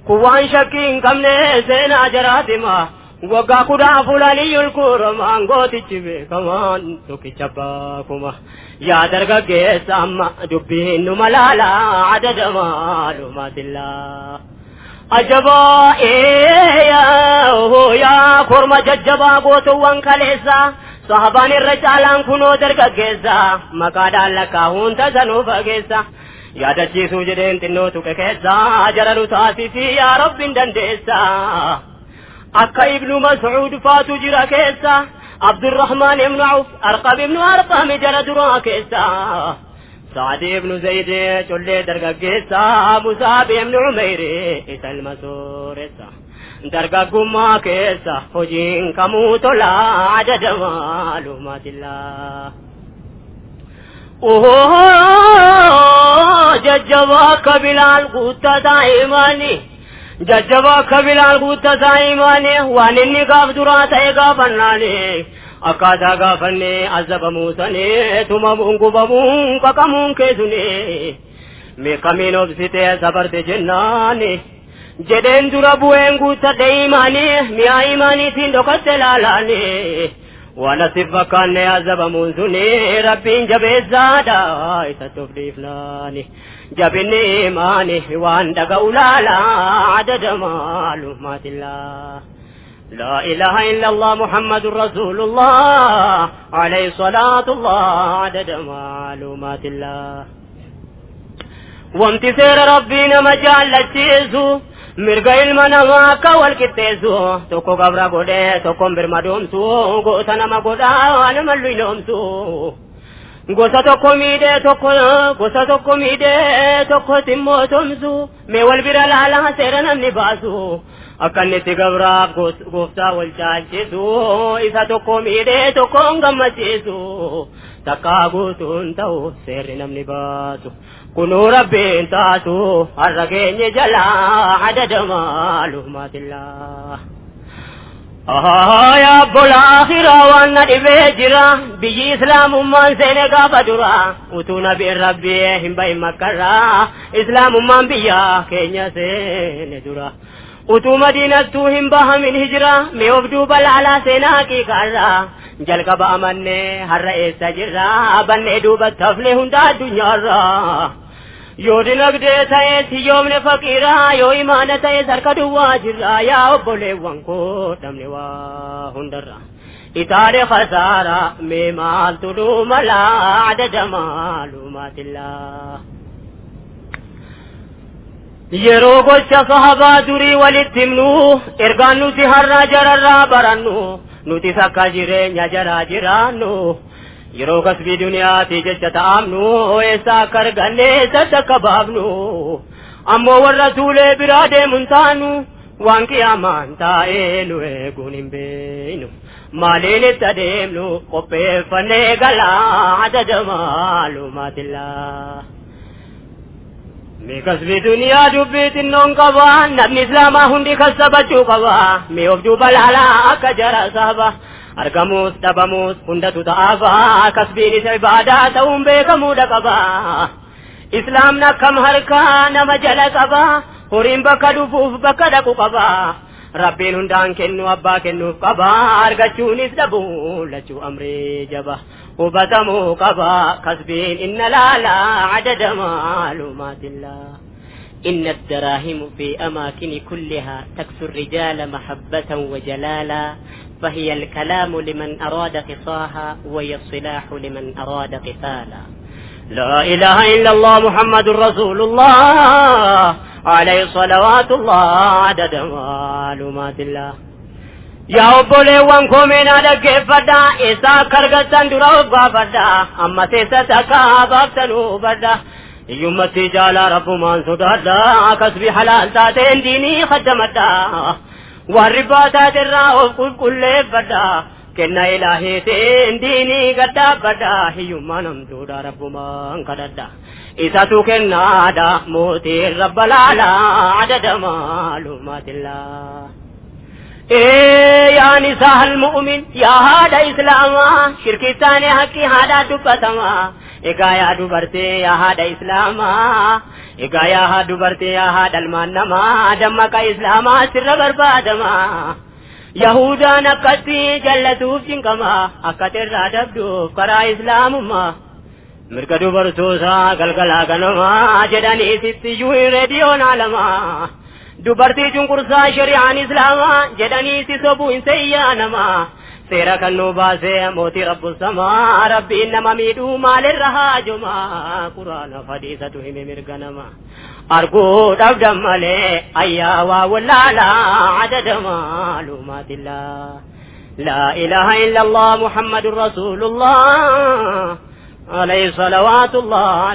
A: قوان شكين كم سينا جراتما وقا قدا فلاني الكورما انقوتي جيبه كمان توكي شباكما يا درقا قيس أما دبين ملالا عدد معلومات الله ajabaa yaa korma jajjabaa gootuwwan kaleessa sahabaan irra caalaan kunoo dargaggeessa maqaadhaan lakkaa'uun tasanuu fageessa yaadachiisuu jedheen xinnoo tuqe keessa jaralu taasisi yaa rabbiin dandeessa akka ibnu mas'uud faatu jira keessa abdurrahmaan ibnu auf arqab ibnu arqami jara duraa keessa سعد بن زيد جل درجة مصعب بن عمير إسل مسورسا درجة قما كيسا هجين كموت لا عدد معلومات الله أوه ججبا كبلال قوتا دائماني ججبا كبلال قوتا دائماني وانني قاب درات ايقا فناني akkaataa gaafannee azabamuu sanee tumamuun gubamuun qaqamuun keessunee meeqamiin obsitee sabarte jennaani jedheen dura bu'een guuttadhe imaanii mi'a imaaniitiin dhokatte laalaanii waan asif fakkaanne azabamuun suni rabbiin jabeessaadha isatti dhiifnaani jabinni imaani waan dhaga'u laalaa adada maalumaatillaa لا إله إلا الله محمد رسول الله. عليه صلاة الله عدد معلومات الله. وامتثال ربنا مجال تيزو. مرغا المنا ماكا والكتيزو توكو قبرا قدي توكو مبر مدومتو قوتا نما قدا وانما اللي نومتو قوتا توكو ميدة توكو قوتا توكو ميدة توكو تموتومتو ميوال بيرا لالا سيرنا نباسو akka inni itti gabraaf gooftaa wal caalchisu isa tokko miidhee tokkoon gammachiisu takkaa guutuun ta'u seerri namni baasu kunuu rabbiin taatu har'a geenye jalaa adada maalumaatillaa. yaa bola akhiraa waan na dhibee jira biyyi islaamummaan seene gaafa dura utuu nabiin rabbii hin bahin makkarraa islaamummaan biyya keenya seene dura اتو مدینہ تو ہم بہ من ہجرا میں ابدو بل علا سینا کی کرا جل کا بامن نے ہر اے سجرا بن دوب تفلے ہندا دنیا را یو دن دے تھے تھی یوم نے فقیرا یو ایمان تھے سر کا دوا جرا یا بولے ون کو دمنے وا اتار میں مال تو ملا اللہ yeroo gocha sahabaa durii walitti himnu ergaan nuti har'a jararraa barannu nuti akka jireenya jaraa jiraannu yeroo kasbii duniyaati jecha ta'amnu eessa akka arganne eessatti akka baafnu ammoo warra tuulee biraa deemuun taanu waan qiyaamaan taa'ee nu eeguun hin beeynu maaliin itti adeemnu qopheeffannee galaa adada maalumaatillaa. Mee kasbii duniyaa dubbii xinnoon qaba namni islaamaa hundi kassabachuu qaba mee of duuba laalaa akka jara saba. argamuus dhabamuus hundatu ta'aafaa kasbiin isa ibaadaa ta'uun beekamuudha qaba islaamni akkam harkaa nama jala qaba horiin bakka dhufuuf bakka dhaqu qaba rabbiin hundaan kennu abbaa kennuuf qaba argachuunis dhabuu lachuu amree jaba hubatamuu qaba kasbiin inna laala adada maalumaatillaa إن الدراهم في أماكن كلها تكسو الرجال محبة وجلالا. فهي الكلام لمن أراد قصاها وهي الصلاح لمن أراد قتالا. لا إله إلا الله محمد رسول الله. عليه صلوات الله عدد معلومات الله يا obboleewwan koomeen dhaggeeffadha isaa kargattan dura obbaafadha amma teessatti baaftanuu badha iyyummatti jaalaa rabbumaan sodaadha kasbii halaal taateen diinii kaddamadha warri baataatirraa of qulqulleeffadha kenna ilaaheetiin diinii gaddaabbadha hiyyummaa namtuudha rabbumaan kadhadha isatu kennaadha mootiin rabba laalaa adada maalumaatillaa yaa nisaa almu'min yaa haadha islaamaa shirkistaani haqqi haadhaa dubbatamaa egaa yaa dubartee yaa haadha islaamaa egaa yaa haa dubartee yaa haadha ilmaan namaa dammaqa islaamaa sirra barbaadamaa yahudaan akkatti jallatuuf cinqamaa akka irraa dabduuf karaa islaamummaa mirga dubartootaa galgalaa ganamaa jedhanii sitti reediyoon alamaa dubartii cunqursaa shari'aan islaamaa jedhanii si sobuu hin seyyaanamaa seera kan nu baasee mootii rabbu samaa rabbiin nama miidhuu maalirra haajumaa quraana fadhiisatu hime mirga nama arguu dhabdan malee ayyaa waa wallaalaa adada maalumaatillaa لا إله إلا الله محمد رسول الله عليه صلوات الله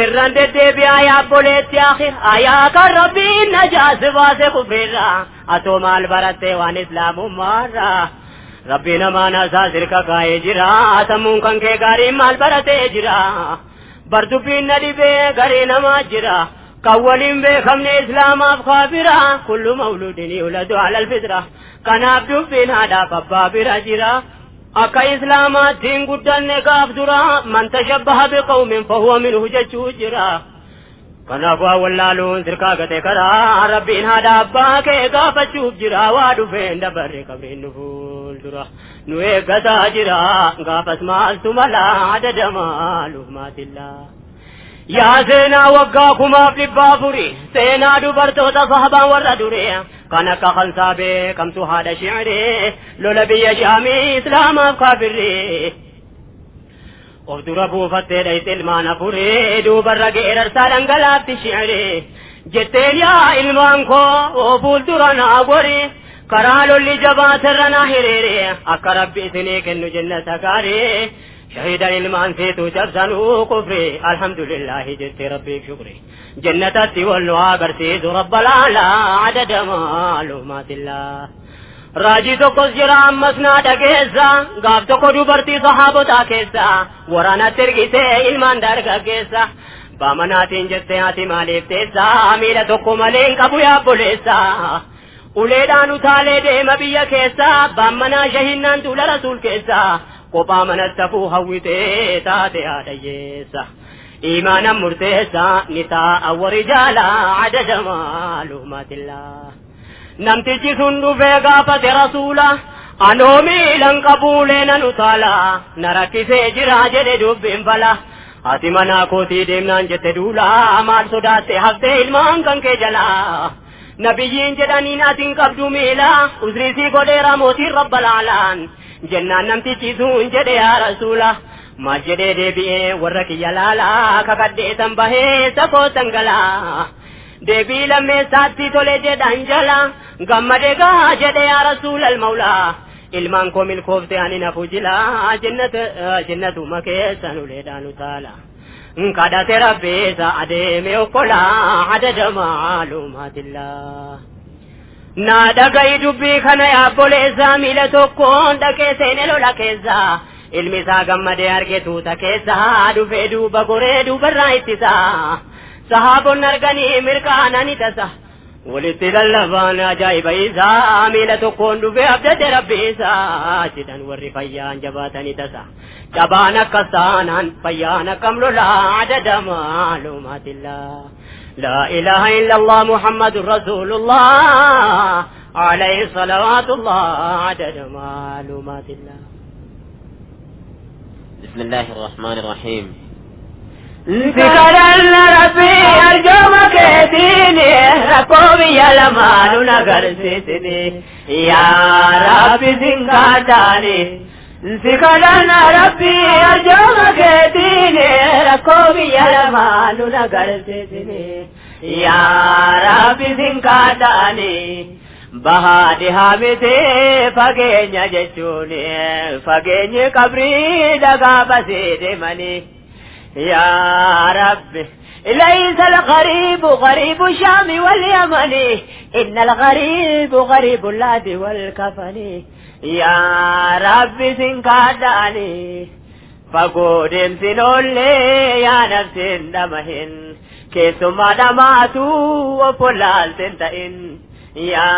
A: ارندے دے بھی آیا بولے تیاخی آیا کا ربی نجاز واضح میرا اتو مال برتے وان اسلام مارا ربی نمانا سازر کا کائے جرا آتمون کنکے گاری مال برتے جرا بردو پی نلی بے گری نما جرا قولیم بے خمنے اسلام آپ خوابرا کلو مولودنی اولدو علی الفطرہ کناب دو پی نادا پبا برا جرا akka islaamaattiin guddanne gaaf dura man tashabbaha biqawmin fahuwa minhu jechuu jira kanaaf waa wallaaluun sirkaa gate karaa rabbiin haadha abbaa kee gaafachuuf jira waa dhufeen dabarre qabriin nu fuuldura nu eeggataa jira gaafas maaltu mala adada maaluuf maatillaa seenaa waggaa kumaaf dhibbaa furi seenaa dubartoota sahabaan warra dure kan akka kansaa beekamtu haadha shi'ire lola biyya shaamii islaamaaf kaafirre of dura buufattee dhayxe ilmaan afuree duubarra geerarsaa dhangalaatti shi'ire jetteen yaa ilmaan koo fuuldura naa gori karaa lolli jabaatarra na hiriire akka rabbi isinii kennu jannata gaarii shahidan ilmaan seetu cabsanuu kufri alhamdulillahi jette rabbiif shukri jannatatti wal nu agarsiisu rabba laalaa adada maalumaatillah raajii tokkos jira ammas naa dhageessa gaaf tokko dubartii sahaabotaa keessa waraanatti ergitee ilmaan dargaggeessa baamanaatiin jettee ati maaliif teessa miila tokko malee hin qabu yaabboleessa uleedhaan utaalee deema biyya keessa baammanaa shahinnaan tuula rasuul keessa kophaa manatti hafuu hawwitee taate haadhayyeessa iimaanan murteessa ni taa'a warri jaalaa adada maalumaatillah namtichi sun dhufee gaafate rasuula anoo miilan qabuulee nan utaala na rakkisee jira jedhe dubbiin fala ati manaa kootii deemnaan jette duula maal sodaatte haftee ilmaan kan kee jalaa nabiyyiin jedhaniin atiin qabdu miila usriisii godheera mootiin rabba laalaan jennaan namtichi sun jedhe yaa rasuula maal jedhee deebi'ee warra kiyya laalaa kakadheetan bahee sakootan galaa deebii lammeessaatti tole jedhan jala gammade gaa jedhe yaa rasuulal mawlaa ilmaan koo milkoofte ani nafu jila jannatuma keessan uleedhaan utaala kadhate rabbeesa adeeme okkola adada maalumaatillah naa dhaga'i dubbii kana yaabboleessa miila tokkoon dhaqee seene lola keessa ilmi isaa gammadee arge tuuta keessa dhufee duuba goree duubarraa ittisa sahaabonni arganii mirkaanani tasa walitti lallabaan ajaa'iba isaa miila tokkoon dhufee abdate rabbi isaa jedhan warri fayyaan jabaatani tasa cabaan akkas taanaan fayyaan akkam lolaa adada maalumaatillah لا إله إلا الله محمد رسول الله. عليه صلوات الله عدد معلومات الله.
C: بسم الله الرحمن الرحيم.
A: فكرنا ربي أرجوك ديني ركوبي يا لمان نغرسيتني يا ربي زنقاتاني فكرنا ربي أرجوك ديني ركوبي يا لمان نغرسيتني يا ربي زنقاتاني bahaadhi haamite fageenya jechuun fageenyi qabrii dhagaa basee deemanii yaa rabbi ليس الغريب غريب الشام واليمن إن الغريب غريب اللاد والكفن يا رب سنكاداني فقود سنولي يا نفس دمهن كيسما دماتو وفلال سنتئن يا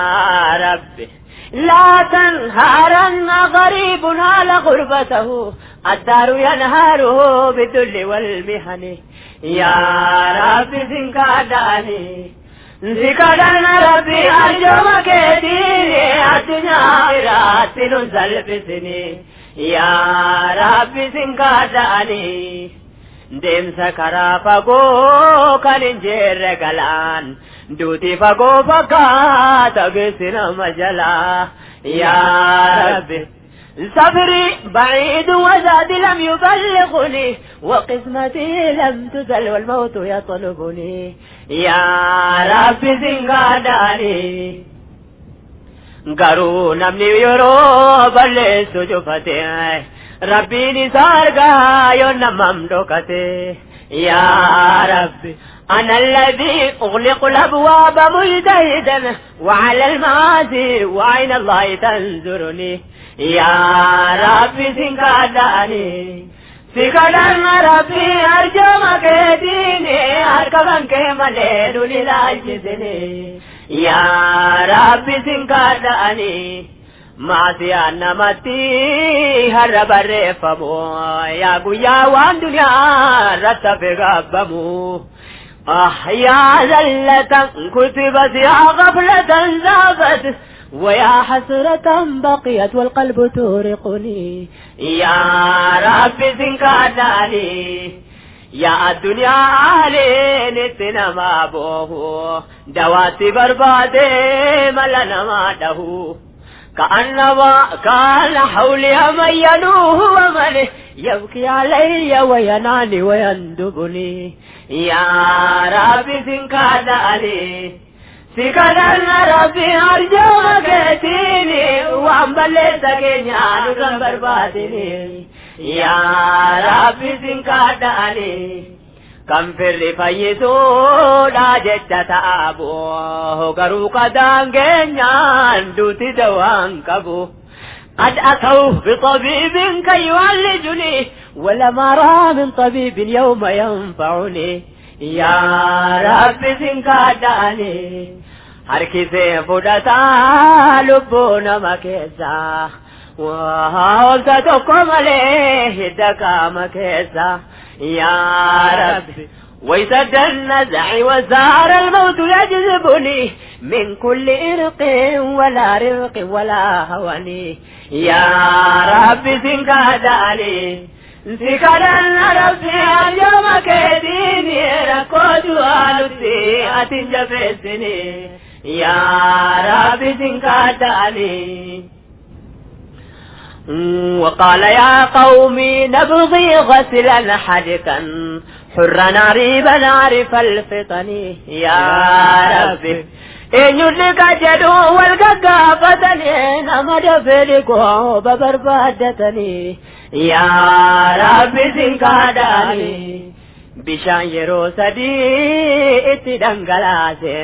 A: رب لا تنهارن غريب على غربته الدار ينهاره بالذل والمحن يا رب زنكاداني رات يار به ديسا پگو ڪر دوڌي پگو پڪا سن ملا يار به صبري بعيد وزادي لم يبلغني وقسمتي لم تزل والموت يطلبني. يا رب زنقاداني garuu namni yeroo balleessu cufate rabbiin isaa argaa yoo namam dhokate أنا الذي أغلق الأبواب مجتهدا وعلى المعاصي وعين الله تنظرني يا ربي سنكاداني سكدان ربي أرجمك ديني أركبنك مليل للاجسني يا ربي سنكاداني maasiyaa namatti har'a barreeffamu yaa guyyaa waan duniyaa irratti hafe gaabbamu. يا زلة كتبت يا غفلة زافت ويا حسرة بقيت والقلب تورقني يا رب زنكاداني يا الدنيا علين السينما بوه دواتي بربادي ملنا ما دهو كأنما كان حولي من ينوه ومن يبكي علي ويناني ويندبني يا ربي سنكاداني سكنا ربي أرجو مكتيني وعم بلت كينيا نرم بربادني يا ربي كم في فيسودا جتا تابو غرو قدان كينيا دوتي دوان كبو قد أتوا بطبيب كي يعالجني ولم أرى من طبيب يوم ينفعني يا رب سنكاداني harkisee fudhataa lubbuu nama keessa wanta tokko malee hidda qaama keessa yaa rabbi النزع وزار الموت يجذبني من كل إرق ولا رق ولا هوني يا رب سنكاداني سكرن ربي اليوم كديني ركوت والدي أتنجفزني يا رب سنكاداني وقال يا قومي نبغي غسلا حدكا حرا عريبا عرف الفطن يا ربي eenyuun ka jedhu wal gaggaafatanii nama dafeelikoo babarbaaddatanii yaa rabbi sinkaadhaanii bishaan yeroo sadii itti dhangalaase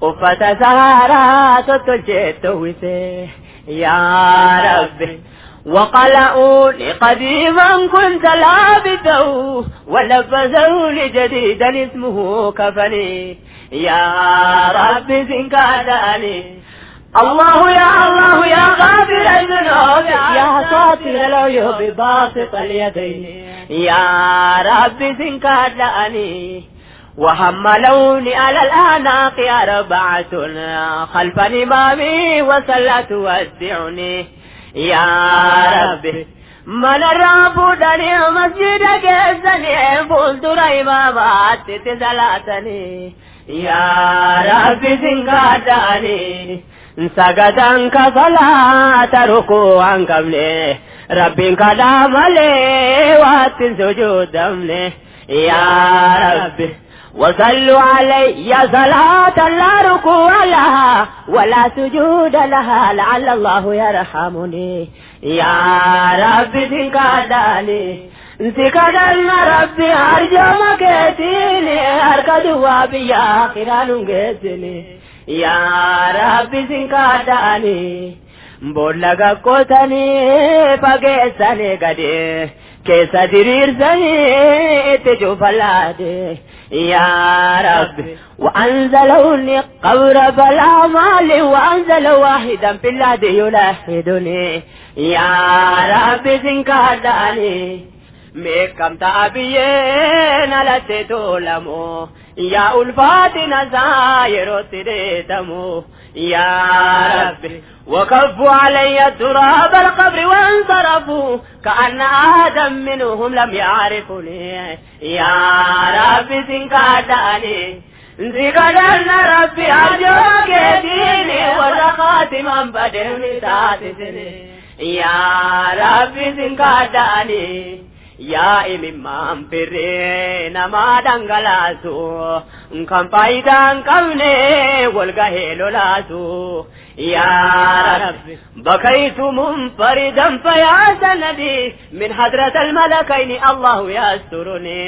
A: uffata saaraa tottolchee towwise yaa rabbi وقلعوني قديما كنت لابسه ولبسوني جديدا اسمه كفني. يا رب زنكاداني الله يا الله يا غافر الذنوب. يا ساتر العيوب باسط اليدين. يا رب زنكاداني وحملوني على الأعناق أربعة خلف إمامي وصلى تودعني يا ربي من رابودني مسجد كيسني فولتر إمامات تزلاتني. يا ربي سنقاداني سجدان كصلاة ركوعا قبلي ربي كلام لي وات سجود لي. يا ربي وصلوا علي صلاة لا ركوع لها ولا سجود لها لعل الله يرحمني. يا رب سكاداني سكادنا ربي أرجو مكتيني أركض وابيا خيران جيتني يا رب سكاداني بولا قوتني فقيسني قدي keessa diriirsanii itti cufalaade yaa rabbi وأنزلوني قبر بلا مال وأنزل واحدا في الله يلاحدني يا ربي زنكاداني ميكم تابيين على تولمو يا ألفاتنا زاير تريدمو يا ربي وكفوا علي تراب القبر وانصرفوا. كأن آدم منهم لم يعرفني. يا ربي زنكاداني زكرنا ربي أرجوك ديني وزخاتما بدرني تاتسني يا ربي زنكاداني yaa imimmaan firree namaa dhangalaasu kan faayidaa hin qabne wal gahee lolaasu yaa rabbi bakaytu munfaridan fayaa sanadi min hadrata almalakayni allahu yasturuni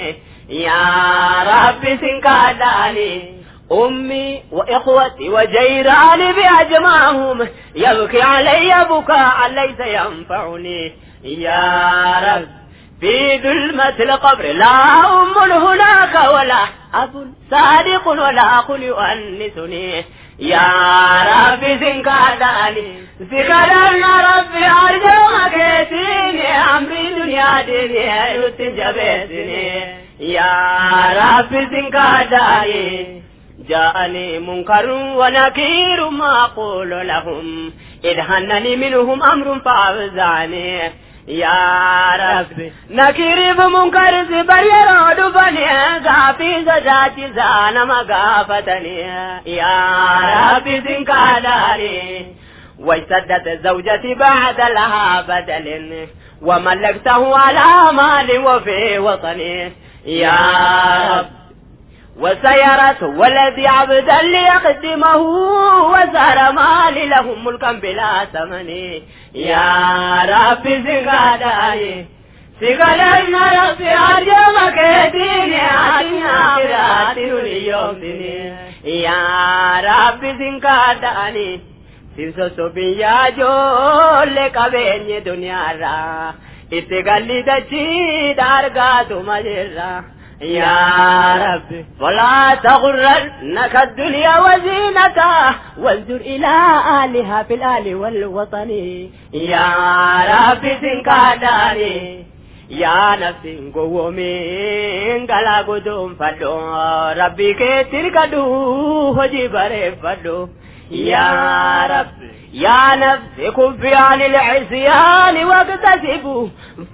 A: yaa rabbi sinkaadhaani أمي وإخوتي وجيراني بأجمعهم يبكي علي بكاء ليس ينفعني يا رب في ظلمة القبر. لا أم هناك ولا أب صادق ولا أخ يؤنسني. يا ربي زنكاداني زكرنا ربي أرجو مكيتيني أمري دنيا ديني يتجبتني يا ربي زنكاداني جاءني منكر ونكير ما أقول لهم. إذ هنني منهم أمر فأفزعني يا رب. نكير بمنكر زبر يرود بني غافي زجاج زان مغافتني. يا رب زنكاداري واشتدت زوجتي بعد لها بدل وملكته على مال وفي وطني. يا رب. وسيرت ولدي عبدا ليقدمه وزهر مالي لهم ملكا بلا ثمن. يا ربي زغاداي سيغلن ربي أرجمك ديني عن آخرات اليوم. ديني يا ربي زغاداني सिंसो सुबिया जो ले कवेन्य दुनिया रा इतगली दची दारगा तुमजरा يا رب ولا تغرنك الدنيا وزينتها وانظر إلى آلها في الآل والوطن يا رب سنكاداني يا نفسي قومي قلا قدوم فدو ربي كتير كدو هجي بري فدو يا رب يا نفس كف عن العصيان واكتسبوا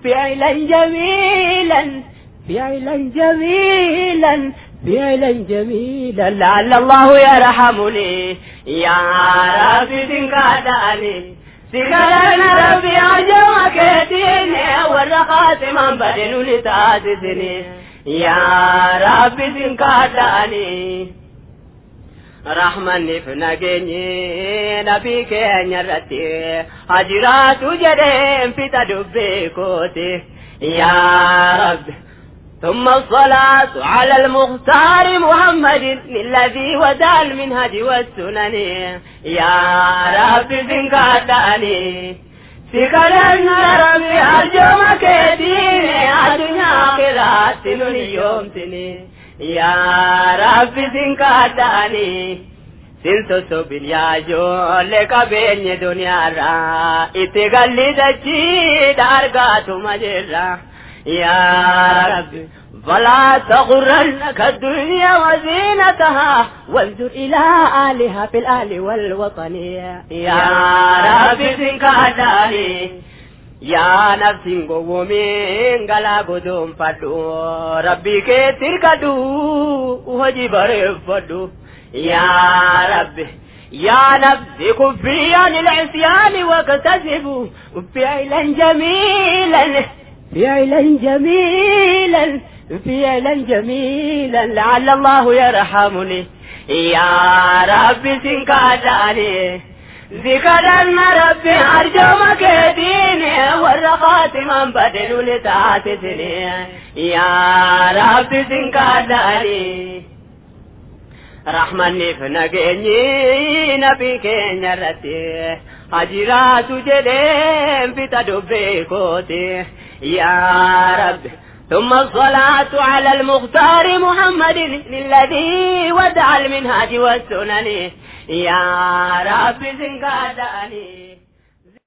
A: فعلا جميلا فعلا جميلا فعلا جميلا لعل الله يرحمني يا ربي تنكاداني سكرنا ربي عجوك ديني والرقات من بدن لتاسسني يا ربي تنكاداني رحمني في نجيني نبي كينيا رتي هجرات جدين في تدبي كوتي يا رب تم سال مک ساري مهمي والمي جي ياراني سگر جو رات ياراني سلو به ڪينين يا رب. فلا تغرنك الدنيا وزينتها وانظر إلى آلها في الآل والوطن. يا رب سنكاداني يا نفسي قومين قلا قدوم فدو. ربي كدو وهجي بريف فدو. يا رب يا نفسي كفي عن العصيان واكتسبوا فعلا جميلا. فعلا جميلا فعلا جميلا لعل الله يرحمني. يا رب سنكاداني ذكرنا ربي أرجوك ديني والرقات من بدل لتعاتسني يا رب سنكاداني رحمني في نجيني نبي كينيا رتي. هجرات جدين في تدبي كوتي. يا رب. ثم الصلاة على المختار محمد الذي ودع المنهاج والسنن. يا رب زنقاداني